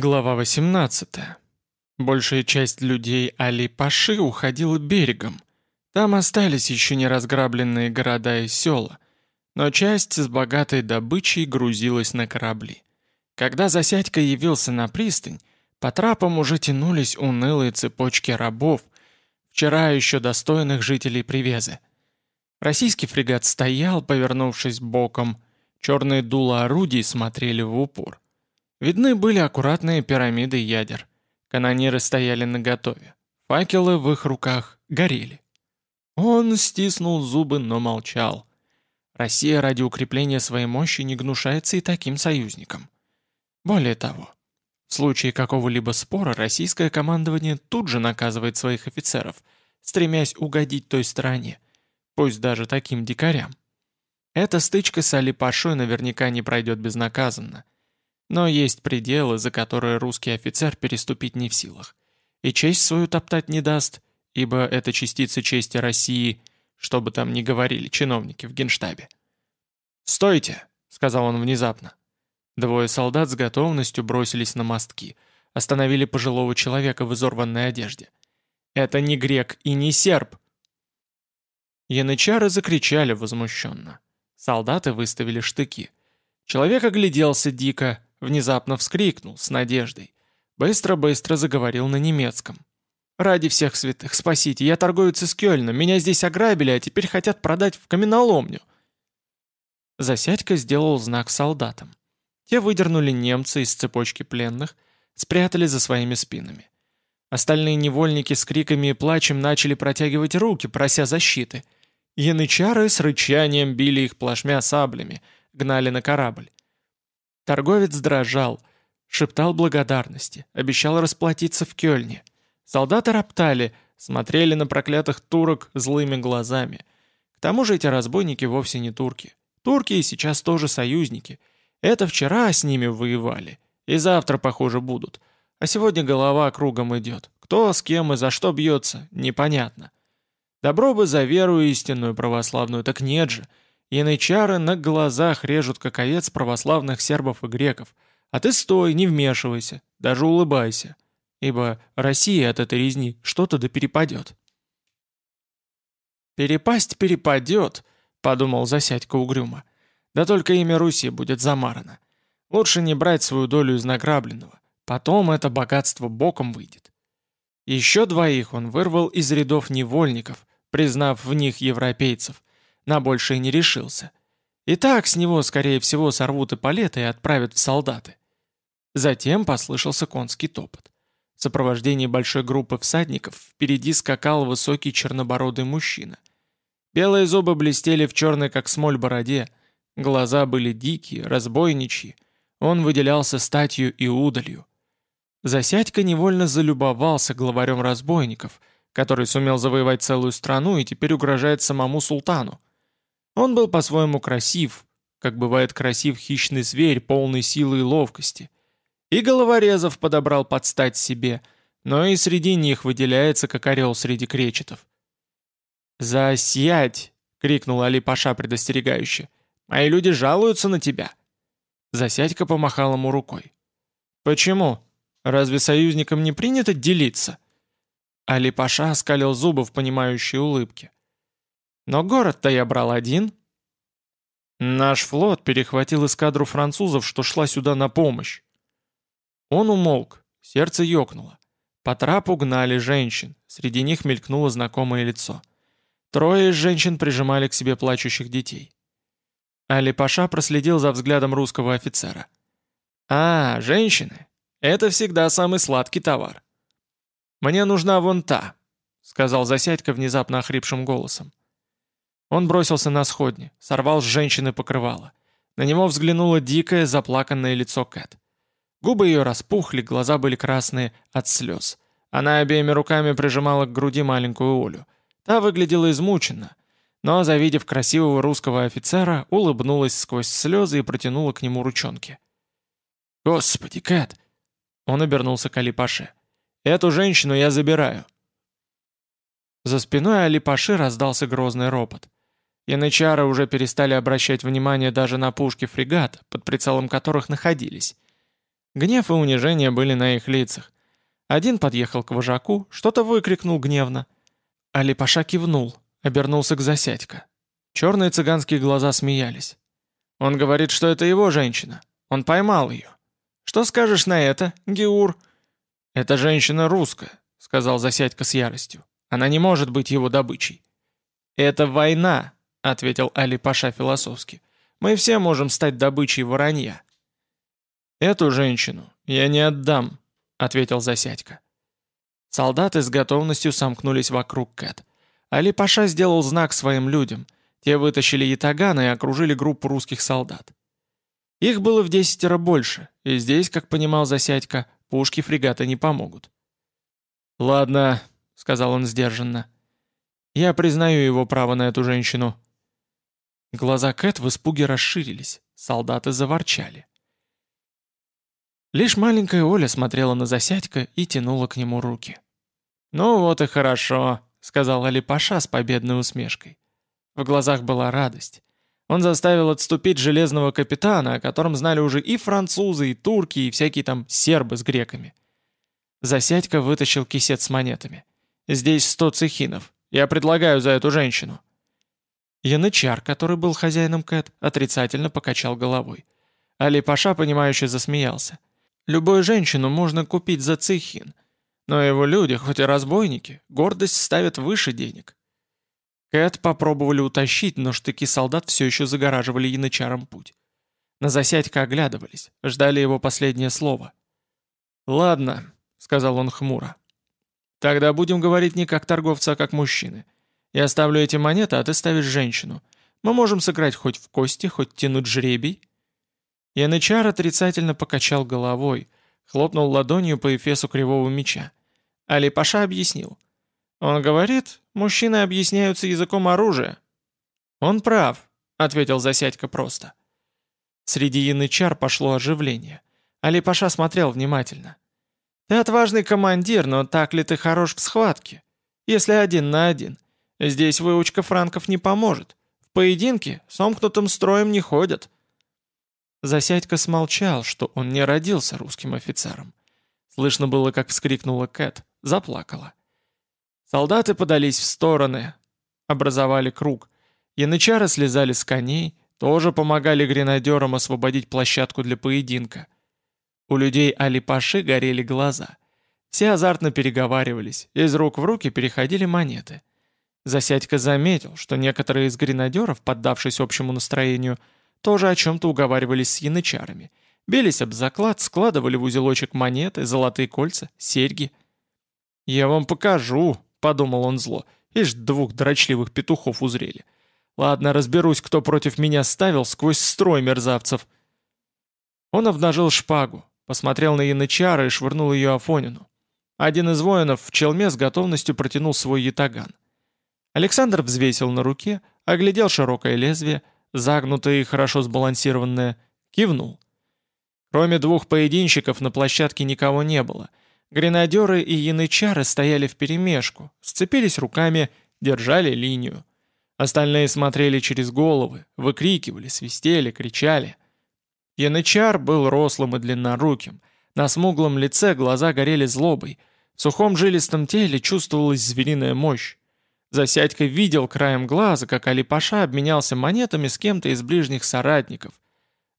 Глава 18. Большая часть людей Али-Паши уходила берегом. Там остались еще не разграбленные города и села, но часть с богатой добычей грузилась на корабли. Когда Засядько явился на пристань, по трапам уже тянулись унылые цепочки рабов, вчера еще достойных жителей Привезы. Российский фрегат стоял, повернувшись боком, черные дула орудий смотрели в упор. Видны были аккуратные пирамиды ядер. Канониры стояли наготове. Факелы в их руках горели. Он стиснул зубы, но молчал. Россия ради укрепления своей мощи не гнушается и таким союзником. Более того, в случае какого-либо спора российское командование тут же наказывает своих офицеров, стремясь угодить той стороне, пусть даже таким дикарям. Эта стычка с Али-Пашой наверняка не пройдет безнаказанно – но есть пределы, за которые русский офицер переступить не в силах. И честь свою топтать не даст, ибо это частица чести России, что бы там ни говорили чиновники в генштабе. «Стойте!» — сказал он внезапно. Двое солдат с готовностью бросились на мостки, остановили пожилого человека в изорванной одежде. «Это не грек и не серб!» Янычары закричали возмущенно. Солдаты выставили штыки. Человек огляделся дико, Внезапно вскрикнул, с надеждой. Быстро-быстро заговорил на немецком. «Ради всех святых, спасите, я торговец из Кёльна, меня здесь ограбили, а теперь хотят продать в каменоломню». Засядька сделал знак солдатам. Те выдернули немца из цепочки пленных, спрятали за своими спинами. Остальные невольники с криками и плачем начали протягивать руки, прося защиты. Янычары с рычанием били их плашмя саблями, гнали на корабль. Торговец дрожал, шептал благодарности, обещал расплатиться в Кёльне. Солдаты роптали, смотрели на проклятых турок злыми глазами. К тому же эти разбойники вовсе не турки. Турки и сейчас тоже союзники. Это вчера с ними воевали. И завтра, похоже, будут. А сегодня голова кругом идет. Кто с кем и за что бьется, непонятно. Добро бы за веру истинную православную, так нет же. Янычары на глазах режут как овец православных сербов и греков. А ты стой, не вмешивайся, даже улыбайся. Ибо Россия от этой резни что-то да перепадет. «Перепасть перепадет», — подумал Засядько угрюмо. «Да только имя Руси будет замарано. Лучше не брать свою долю из награбленного. Потом это богатство боком выйдет». Еще двоих он вырвал из рядов невольников, признав в них европейцев, на большее не решился. И так с него, скорее всего, сорвут эполеты и отправят в солдаты. Затем послышался конский топот. В сопровождении большой группы всадников впереди скакал высокий чернобородый мужчина. Белые зубы блестели в черной, как смоль, бороде, глаза были дикие, разбойничьи, он выделялся статью и удалью. Засядька невольно залюбовался главарем разбойников, который сумел завоевать целую страну и теперь угрожает самому султану. Он был по-своему красив, как бывает красив хищный зверь, полный силы и ловкости. И головорезов подобрал под стать себе, но и среди них выделяется, как орел среди кречетов. «Засядь!» — крикнул Али Паша предостерегающе. «Мои люди жалуются на тебя!» Засядька помахал ему рукой. «Почему? Разве союзникам не принято делиться?» Али Паша оскалил зубы в понимающей улыбке. Но город-то я брал один. Наш флот перехватил эскадру французов, что шла сюда на помощь. Он умолк, сердце ёкнуло. По трапу гнали женщин, среди них мелькнуло знакомое лицо. Трое из женщин прижимали к себе плачущих детей. Али Паша проследил за взглядом русского офицера. «А, женщины, это всегда самый сладкий товар». «Мне нужна вон та», — сказал Засядько внезапно охрипшим голосом. Он бросился на сходни, сорвал с женщины покрывало. На него взглянуло дикое, заплаканное лицо Кэт. Губы ее распухли, глаза были красные от слез. Она обеими руками прижимала к груди маленькую Олю. Та выглядела измученно, но, завидев красивого русского офицера, улыбнулась сквозь слезы и протянула к нему ручонки. «Господи, Кэт!» Он обернулся к Алипаше. «Эту женщину я забираю». За спиной Алипаши раздался грозный ропот. Янычары уже перестали обращать внимание даже на пушки фрегата, под прицелом которых находились. Гнев и унижение были на их лицах. Один подъехал к вожаку, что-то выкрикнул гневно. Али Паша кивнул, обернулся к Засядько. Черные цыганские глаза смеялись. Он говорит, что это его женщина. Он поймал ее. Что скажешь на это, Геур? «Это женщина русская», — сказал Засядько с яростью. «Она не может быть его добычей». «Это война», — ответил Али Паша философски. «Мы все можем стать добычей воронья». «Эту женщину я не отдам», — ответил Засядько. Солдаты с готовностью сомкнулись вокруг Кэт. Али Паша сделал знак своим людям. Те вытащили ятаганы и окружили группу русских солдат. Их было в десятеро больше, и здесь, как понимал Засядько, пушки фрегата не помогут. «Ладно», — сказал он сдержанно, — «я признаю его право на эту женщину». Глаза Кэт в испуге расширились, солдаты заворчали. Лишь маленькая Оля смотрела на Засядько и тянула к нему руки. «Ну вот и хорошо», — сказал Али Паша с победной усмешкой. В глазах была радость. Он заставил отступить железного капитана, о котором знали уже и французы, и турки, и всякие там сербы с греками. Засядька вытащил кисет с монетами. «Здесь сто цехинов. Я предлагаю за эту женщину». Янычар, который был хозяином Кэт, отрицательно покачал головой. Али Паша, понимающе засмеялся. «Любую женщину можно купить за цехин, но его люди, хоть и разбойники, гордость ставят выше денег. Кэт попробовали утащить, но штыки солдат все еще загораживали янычарам путь. На засядька оглядывались, ждали его последнее слово. «Ладно», — сказал он хмуро. «Тогда будем говорить не как торговцы, а как мужчины. Я оставлю эти монеты, а ты ставишь женщину. Мы можем сыграть хоть в кости, хоть тянуть жребий». Янычар отрицательно покачал головой, хлопнул ладонью по эфесу кривого меча. Али Паша объяснил. «Он говорит, мужчины объясняются языком оружия». «Он прав», — ответил Засядько просто. Среди янычар пошло оживление. Али Паша смотрел внимательно. «Ты отважный командир, но так ли ты хорош в схватке? Если один на один. Здесь выучка франков не поможет. В поединке сомкнутым строем не ходят». Засядько смолчал, что он не родился русским офицером. Слышно было, как вскрикнула Кэт, заплакала. Солдаты подались в стороны, образовали круг. Янычары слезали с коней, тоже помогали гренадерам освободить площадку для поединка. У людей Али-Паши горели глаза. Все азартно переговаривались, из рук в руки переходили монеты. Засядько заметил, что некоторые из гренадеров, поддавшись общему настроению, тоже о чем-то уговаривались с янычарами. Бились об заклад, складывали в узелочек монеты, золотые кольца, серьги. «Я вам покажу», — подумал он зло. «Ишь, двух дрочливых петухов узрели. Ладно, разберусь, кто против меня ставил сквозь строй мерзавцев». Он обнажил шпагу, посмотрел на янычара и швырнул ее Афонину. Один из воинов в челме с готовностью протянул свой ятаган. Александр взвесил на руке, оглядел широкое лезвие, загнутое и хорошо сбалансированное, кивнул. Кроме двух поединщиков на площадке никого не было — Гренадеры и янычары стояли вперемешку, сцепились руками, держали линию. Остальные смотрели через головы, выкрикивали, свистели, кричали. Янычар был рослым и длинноруким. На смуглом лице глаза горели злобой. В сухом жилистом теле чувствовалась звериная мощь. Засядька видел краем глаза, как Алипаша обменялся монетами с кем-то из ближних соратников.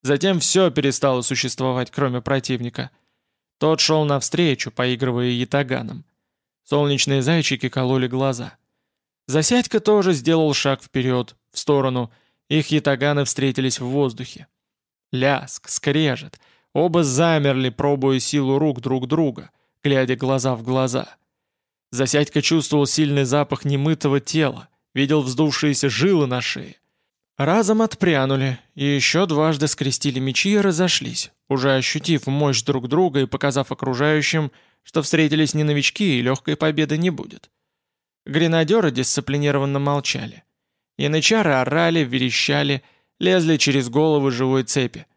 Затем все перестало существовать, кроме противника. Тот шел навстречу, поигрывая ятаганом. Солнечные зайчики кололи глаза. Засядька тоже сделал шаг вперед, в сторону. Их ятаганы встретились в воздухе. Ляск, скрежет. Оба замерли, пробуя силу рук друг друга, глядя глаза в глаза. Засядька чувствовал сильный запах немытого тела, видел вздувшиеся жилы на шее. Разом отпрянули, и еще дважды скрестили мечи и разошлись, уже ощутив мощь друг друга и показав окружающим, что встретились не новички и легкой победы не будет. Гренадеры дисциплинированно молчали. Янычары орали, верещали, лезли через головы живой цепи.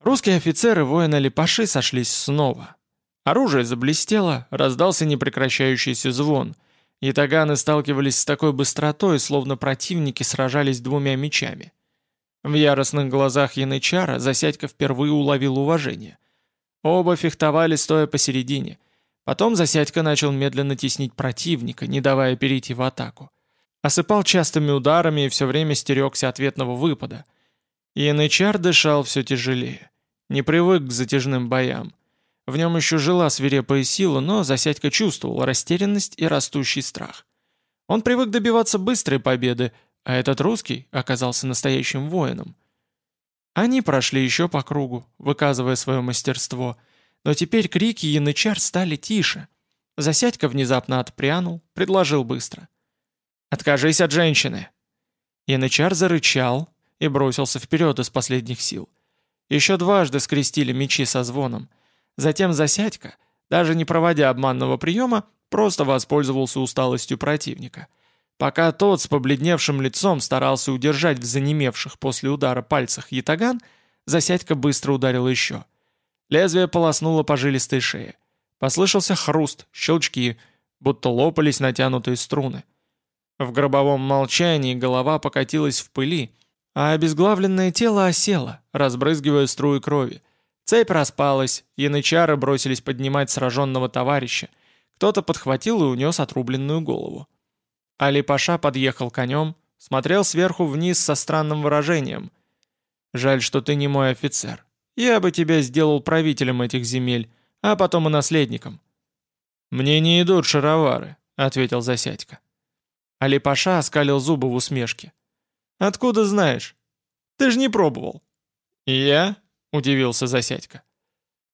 Русские офицеры воина Липаши сошлись снова. Оружие заблестело, раздался непрекращающийся звон — Ятаганы сталкивались с такой быстротой, словно противники сражались двумя мечами. В яростных глазах янычара Засядько впервые уловил уважение. Оба фехтовали, стоя посередине. Потом Засядько начал медленно теснить противника, не давая перейти в атаку. Осыпал частыми ударами и все время стерегся ответного выпада. Янычар дышал все тяжелее. Не привык к затяжным боям. В нем еще жила свирепая сила, но Засядько чувствовал растерянность и растущий страх. Он привык добиваться быстрой победы, а этот русский оказался настоящим воином. Они прошли еще по кругу, выказывая свое мастерство, но теперь крики янычар стали тише. Засядька внезапно отпрянул, предложил быстро. «Откажись от женщины!» Янычар зарычал и бросился вперед из последних сил. Еще дважды скрестили мечи со звоном. Затем Засядька, даже не проводя обманного приема, просто воспользовался усталостью противника — Пока тот с побледневшим лицом старался удержать в занемевших после удара пальцах ятаган, Засядька быстро ударил еще. Лезвие полоснуло по жилистой шее. Послышался хруст, щелчки, будто лопались натянутые струны. В гробовом молчании голова покатилась в пыли, а обезглавленное тело осело, разбрызгивая струи крови. Цепь распалась, янычары бросились поднимать сраженного товарища. Кто-то подхватил и унес отрубленную голову. Али-Паша подъехал конем, смотрел сверху вниз со странным выражением. «Жаль, что ты не мой офицер. Я бы тебя сделал правителем этих земель, а потом и наследником». «Мне не идут шаровары», — ответил Засядько. Али-Паша оскалил зубы в усмешке. «Откуда знаешь? Ты же не пробовал». «Я?» — удивился Засядько.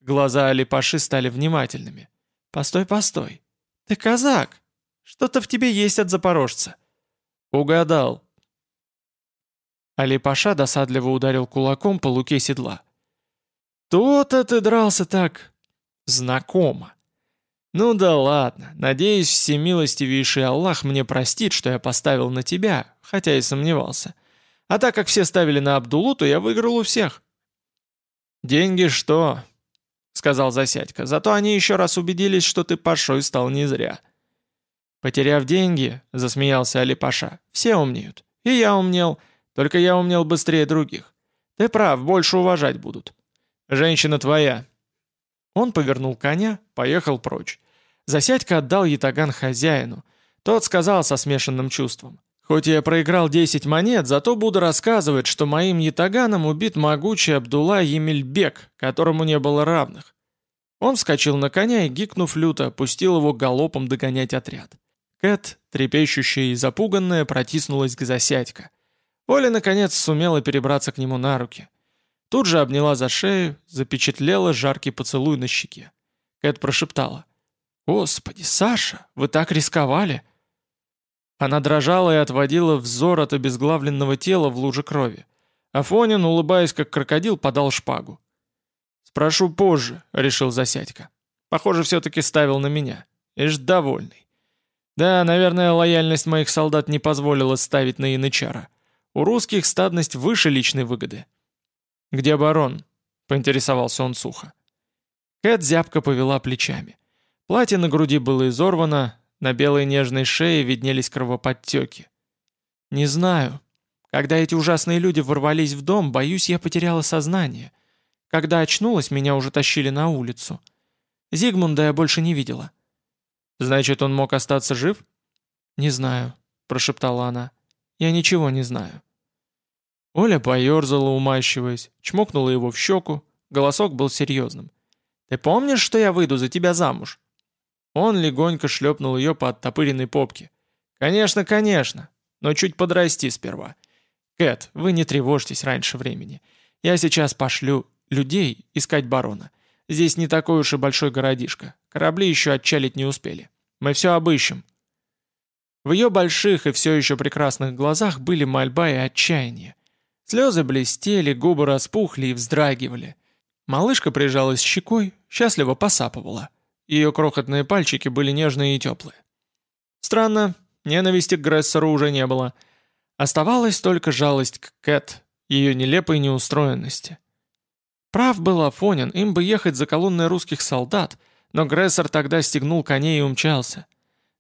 Глаза Али-Паши стали внимательными. «Постой, постой. Ты казак!» Что-то в тебе есть от запорожца». «Угадал». Али-Паша досадливо ударил кулаком по луке седла. «То-то ты дрался так... знакомо. Ну да ладно, надеюсь, всемилостивейший Аллах мне простит, что я поставил на тебя, хотя и сомневался. А так как все ставили на Абдулу, то я выиграл у всех». «Деньги что?» — сказал Засядько. «Зато они еще раз убедились, что ты пашой стал не зря». «Потеряв деньги», — засмеялся Алипаша, — «все умнеют. И я умнел, только я умнел быстрее других. Ты прав, больше уважать будут. Женщина твоя». Он повернул коня, поехал прочь. Засядька отдал ятаган хозяину. Тот сказал со смешанным чувством. «Хоть я проиграл 10 монет, зато буду рассказывать, что моим ятаганом убит могучий Абдулла Емельбек, которому не было равных». Он вскочил на коня и, гикнув люто, пустил его галопом догонять отряд. Кэт, трепещущая и запуганная, протиснулась к Засядько. Оля, наконец, сумела перебраться к нему на руки. Тут же обняла за шею, запечатлела жаркий поцелуй на щеке. Кэт прошептала. «Господи, Саша, вы так рисковали!» Она дрожала и отводила взор от обезглавленного тела в луже крови. Афонин, улыбаясь как крокодил, подал шпагу. «Спрошу позже», — решил Засядько. «Похоже, все-таки ставил на меня. Ишь довольный». Да, наверное, лояльность моих солдат не позволила ставить на янычара. У русских стадность выше личной выгоды. «Где барон?» — поинтересовался он сухо. Кэт зябко повела плечами. Платье на груди было изорвано, на белой нежной шее виднелись кровоподтеки. «Не знаю. Когда эти ужасные люди ворвались в дом, боюсь, я потеряла сознание. Когда очнулась, меня уже тащили на улицу. Зигмунда я больше не видела. «Значит, он мог остаться жив?» «Не знаю», — прошептала она. «Я ничего не знаю». Оля поерзала, умащиваясь, чмокнула его в щеку, голосок был серьезным. «Ты помнишь, что я выйду за тебя замуж?» Он легонько шлепнул ее по оттопыренной попке. «Конечно, конечно, но чуть подрасти сперва. Кэт, вы не тревожьтесь раньше времени. Я сейчас пошлю людей искать барона. Здесь не такой уж и большой городишко. Корабли еще отчалить не успели. Мы все обыщем». В ее больших и все еще прекрасных глазах были мольба и отчаяние. Слезы блестели, губы распухли и вздрагивали. Малышка прижалась щекой, счастливо посапывала. Ее крохотные пальчики были нежные и теплые. Странно, ненависти к Грессеру уже не было. Оставалась только жалость к Кэт, ее нелепой неустроенности. Прав был Афонин, им бы ехать за колонной русских солдат, но Грессер тогда стегнул коней и умчался.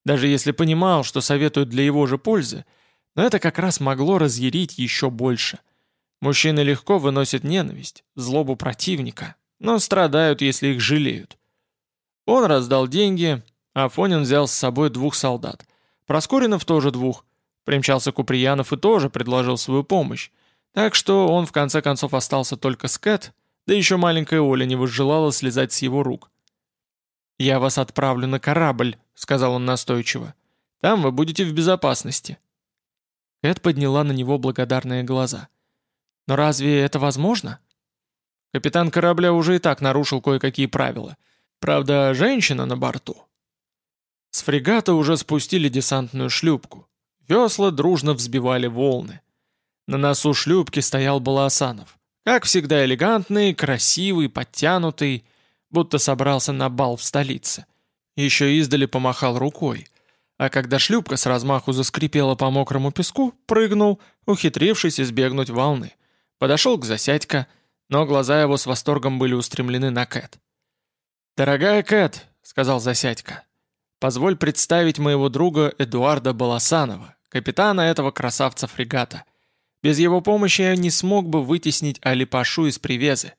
Даже если понимал, что советуют для его же пользы, но это как раз могло разъярить еще больше. Мужчины легко выносят ненависть, злобу противника, но страдают, если их жалеют. Он раздал деньги, а Афонин взял с собой двух солдат. Проскоринов тоже двух. Примчался Куприянов и тоже предложил свою помощь. Так что он в конце концов остался только с Кэт, да еще маленькая Оля не возжелала слезать с его рук. «Я вас отправлю на корабль», — сказал он настойчиво. «Там вы будете в безопасности». Кэт подняла на него благодарные глаза. «Но разве это возможно?» Капитан корабля уже и так нарушил кое-какие правила. Правда, женщина на борту. С фрегата уже спустили десантную шлюпку. Весла дружно взбивали волны. На носу шлюпки стоял Баласанов. Как всегда элегантный, красивый, подтянутый, будто собрался на бал в столице. Еще издали помахал рукой. А когда шлюпка с размаху заскрипела по мокрому песку, прыгнул, ухитрившись избегнуть волны. Подошел к Засядько, но глаза его с восторгом были устремлены на Кэт. «Дорогая Кэт», — сказал Засядько, — «позволь представить моего друга Эдуарда Баласанова, капитана этого красавца-фрегата. Без его помощи я не смог бы вытеснить Алипашу из привезы».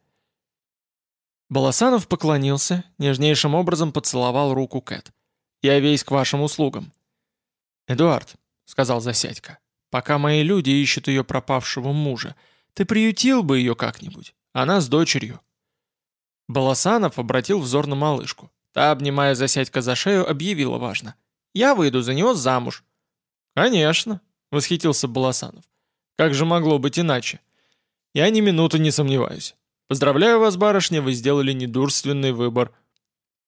Баласанов поклонился, нежнейшим образом поцеловал руку Кэт. «Я весь к вашим услугам». «Эдуард», — сказал Засядько, — «пока мои люди ищут ее пропавшего мужа, ты приютил бы ее как-нибудь, она с дочерью». Баласанов обратил взор на малышку. Та, обнимая Засядько за шею, объявила важно. «Я выйду за него замуж». «Конечно», — восхитился Баласанов. «Как же могло быть иначе? Я ни минуты не сомневаюсь. Поздравляю вас, барышня, вы сделали недурственный выбор».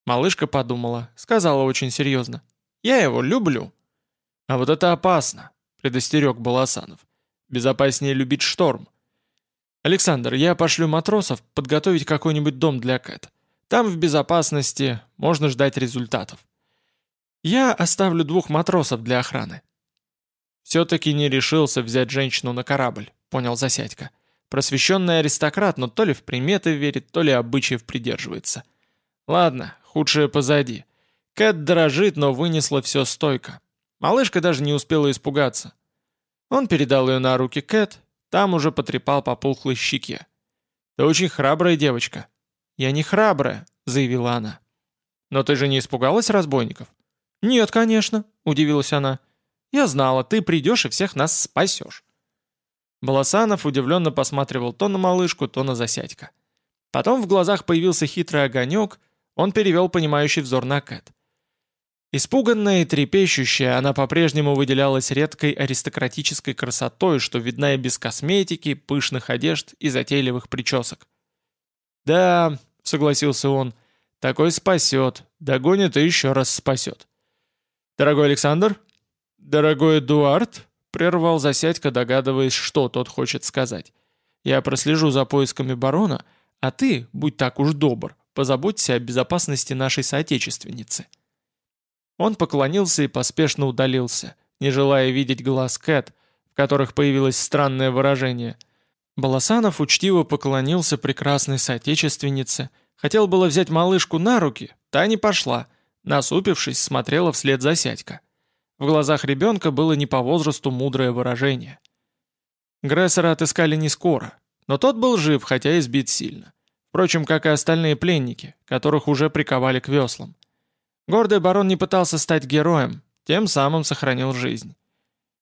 Малышка подумала, сказала очень серьезно. «Я его люблю». «А вот это опасно», — предостерег Баласанов. «Безопаснее любить шторм». «Александр, я пошлю матросов подготовить какой-нибудь дом для Кэт. Там в безопасности можно ждать результатов. Я оставлю двух матросов для охраны». «Все-таки не решился взять женщину на корабль», — понял Засядько. Просвещенный аристократ, но то ли в приметы верит, то ли обычаев придерживается. Ладно, худшее позади. Кэт дрожит, но вынесла все стойко. Малышка даже не успела испугаться. Он передал ее на руки Кэт, там уже потрепал по пухлой щеке. «Ты очень храбрая девочка». «Я не храбрая», — заявила она. «Но ты же не испугалась разбойников?» «Нет, конечно», — удивилась она. «Я знала, ты придешь и всех нас спасешь». Баласанов удивленно посматривал то на малышку, то на Засядька. Потом в глазах появился хитрый огонек, он перевел понимающий взор на Кэт. Испуганная и трепещущая, она по-прежнему выделялась редкой аристократической красотой, что видна и без косметики, пышных одежд и затейливых причесок. «Да», — согласился он, — «такой спасет, догонит и еще раз спасет». «Дорогой Александр?» «Дорогой Эдуард?» — прервал Засядько, догадываясь, что тот хочет сказать. «Я прослежу за поисками барона, а ты, будь так уж добр, позаботься о безопасности нашей соотечественницы». Он поклонился и поспешно удалился, не желая видеть глаз Кэт, в которых появилось странное выражение. Баласанов учтиво поклонился прекрасной соотечественнице, хотел было взять малышку на руки, та не пошла, насупившись, смотрела вслед за сядька. В глазах ребенка было не по возрасту мудрое выражение. Грессера отыскали не скоро, но тот был жив, хотя избит сильно. Впрочем, как и остальные пленники, которых уже приковали к веслам. Гордый барон не пытался стать героем, тем самым сохранил жизнь.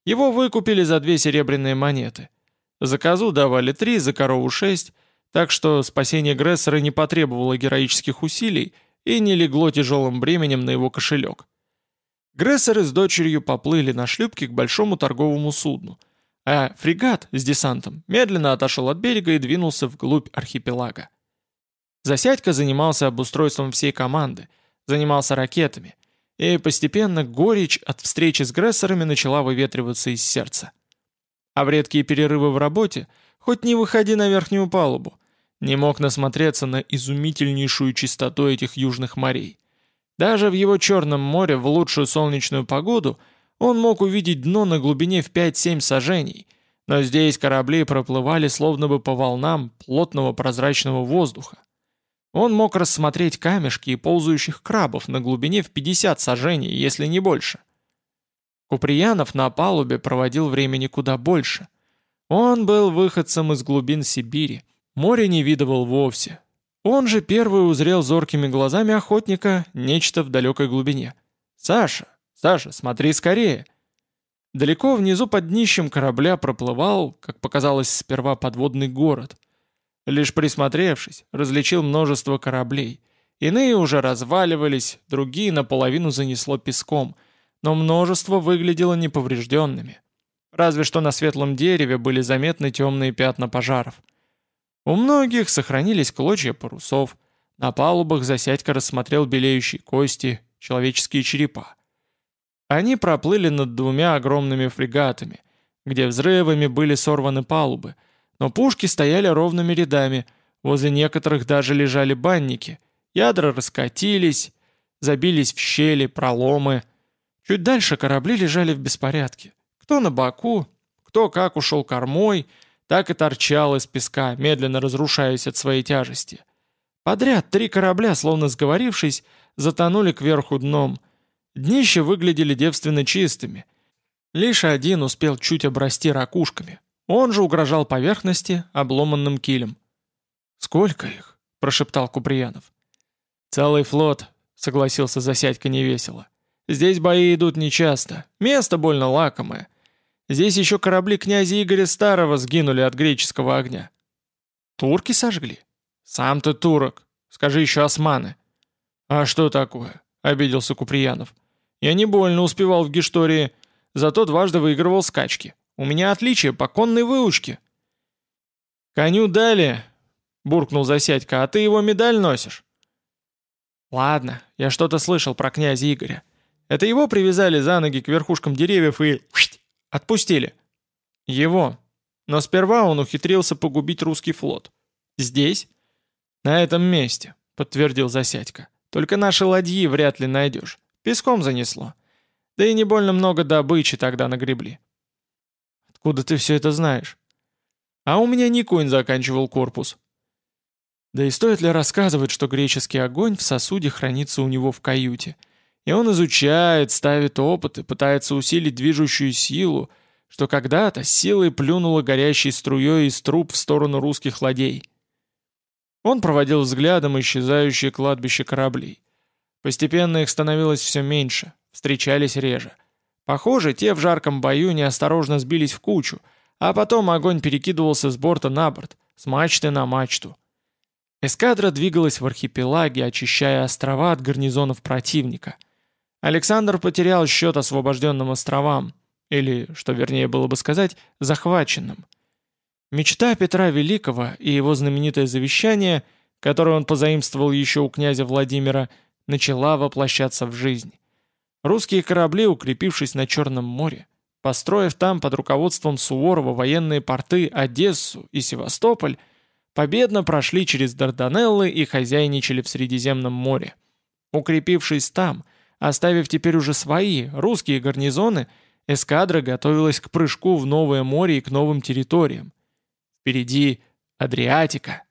Его выкупили за две серебряные монеты. За козу давали три, за корову шесть, так что спасение Грессера не потребовало героических усилий и не легло тяжелым бременем на его кошелек. Грессеры с дочерью поплыли на шлюпке к большому торговому судну, а фрегат с десантом медленно отошел от берега и двинулся вглубь архипелага. Засядька занимался обустройством всей команды, занимался ракетами, и постепенно горечь от встречи с грессорами начала выветриваться из сердца. А в редкие перерывы в работе, хоть не выходи на верхнюю палубу, не мог насмотреться на изумительнейшую чистоту этих южных морей. Даже в его Черном море в лучшую солнечную погоду он мог увидеть дно на глубине в 5-7 сажений, но здесь корабли проплывали словно бы по волнам плотного прозрачного воздуха. Он мог рассмотреть камешки и ползающих крабов на глубине в 50 сажений, если не больше. Куприянов на палубе проводил времени куда больше. Он был выходцем из глубин Сибири, море не видывал вовсе. Он же первый узрел зоркими глазами охотника нечто в далекой глубине. «Саша! Саша, смотри скорее!» Далеко внизу под днищем корабля проплывал, как показалось сперва, подводный город. Лишь присмотревшись, различил множество кораблей. Иные уже разваливались, другие наполовину занесло песком, но множество выглядело неповрежденными. Разве что на светлом дереве были заметны темные пятна пожаров. У многих сохранились клочья парусов, на палубах Засядько рассмотрел белеющие кости, человеческие черепа. Они проплыли над двумя огромными фрегатами, где взрывами были сорваны палубы, но пушки стояли ровными рядами, возле некоторых даже лежали банники, ядра раскатились, забились в щели, проломы. Чуть дальше корабли лежали в беспорядке. Кто на боку, кто как ушел кормой, так и торчал из песка, медленно разрушаясь от своей тяжести. Подряд три корабля, словно сговорившись, затонули кверху дном, Днища выглядели девственно чистыми. Лишь один успел чуть обрасти ракушками. Он же угрожал поверхности обломанным килем. «Сколько их?» – прошептал Куприянов. «Целый флот», — согласился Засядько невесело. «Здесь бои идут нечасто. Место больно лакомое. Здесь еще корабли князя Игоря Старого сгинули от греческого огня». «Турки сожгли?» «Сам ты турок. Скажи еще османы». «А что такое?» — обиделся Куприянов. Я не больно успевал в Гештории, зато дважды выигрывал скачки. У меня отличие по конной выучке». «Коню дали», — буркнул Засядько, — «а ты его медаль носишь?» «Ладно, я что-то слышал про князя Игоря. Это его привязали за ноги к верхушкам деревьев и... отпустили». «Его. Но сперва он ухитрился погубить русский флот. Здесь?» «На этом месте», — подтвердил Засядько. «Только наши ладьи вряд ли найдешь. Песком занесло. Да и не больно много добычи тогда нагребли. Откуда ты все это знаешь? А у меня Никонь заканчивал корпус. Да и стоит ли рассказывать, что греческий огонь в сосуде хранится у него в каюте, и он изучает, ставит опыты, пытается усилить движущую силу, что когда-то силой плюнула горящей струей из труб в сторону русских ладей. Он проводил взглядом исчезающее кладбище кораблей. Постепенно их становилось все меньше, встречались реже. Похоже, те в жарком бою неосторожно сбились в кучу, а потом огонь перекидывался с борта на борт, с мачты на мачту. Эскадра двигалась в архипелаге, очищая острова от гарнизонов противника. Александр потерял счет освобожденным островам, или, что вернее было бы сказать, захваченным. Мечта Петра Великого и его знаменитое завещание, которое он позаимствовал еще у князя Владимира – начала воплощаться в жизнь. Русские корабли, укрепившись на Черном море, построив там под руководством Суворова военные порты Одессу и Севастополь, победно прошли через Дарданеллы и хозяйничали в Средиземном море. Укрепившись там, оставив теперь уже свои, русские гарнизоны, эскадра готовилась к прыжку в новое море и к новым территориям. Впереди Адриатика.